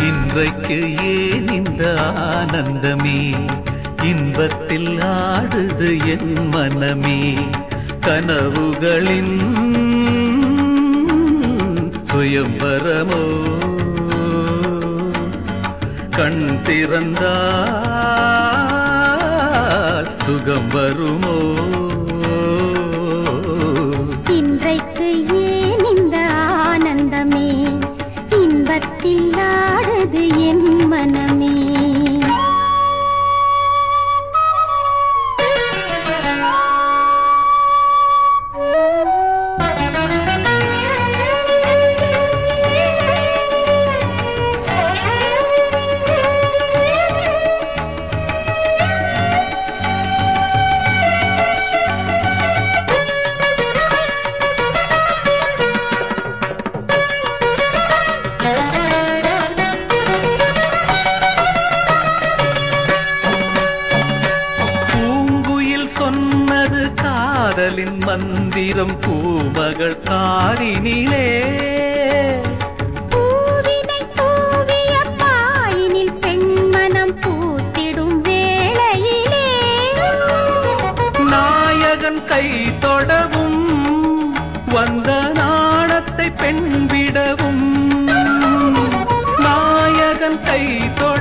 இன்றைக்கு ஏன் இந்த ஆனந்தமே? இன்பத்தில் ஆடுது என் மனமே கனவுகளின் சுயம்பரமோ? கண் திறந்தால் சுகம் வருமோ? இன்றைக்கு ஏன் இந்த ஆனந்தமே? இன்பத்தில் ஆடுது காதலின் மந்திரம் பூமகள் காரினிலே. பூவினை தூவிய பாயினில் பெண்மனம் பூத்திடும் வேளையிலே. நாயகன் கை தொடவும் வந்த நாணத்தை பெண் விடவும். நாயகன் கை தொடவும்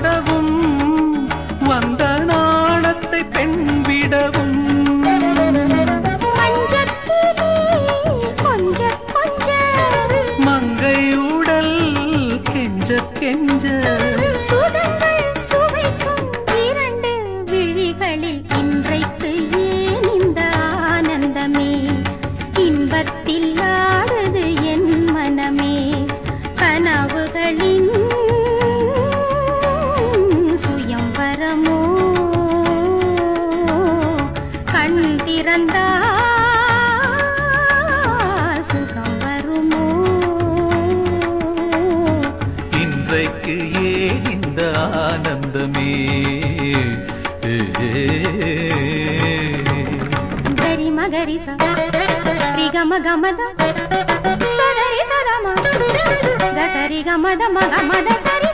பிறந்தால் சுகம் வருமோ இன்றைக்கு ஏன் இந்த ஆனந்தமே? கரி மகரி சரி கம கமத சரி சதமா தசரி கமத மகமத சரி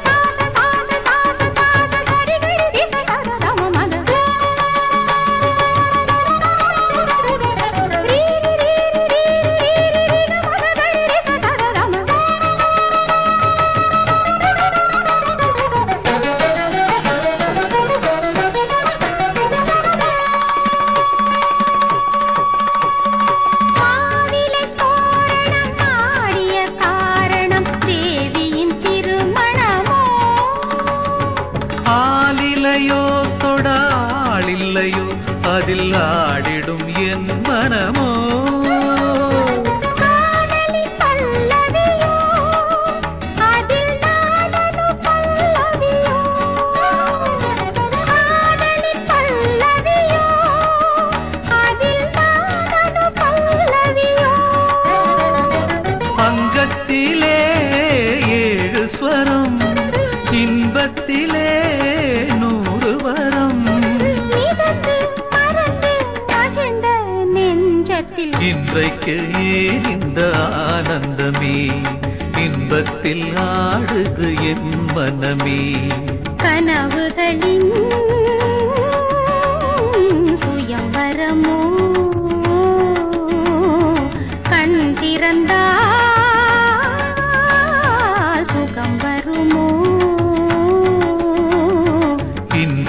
ஆலிலையோ தொடாளில்லையோ அதில் ஆடிடும் என் மனமோ. நெஞ்சத்தில் இன்றைக்கு இந்த ஆனந்தமே இன்பத்தில் ஆடுது என் மனமே. கனவுகளின் சுயம்பரமோ கண் திறந்தா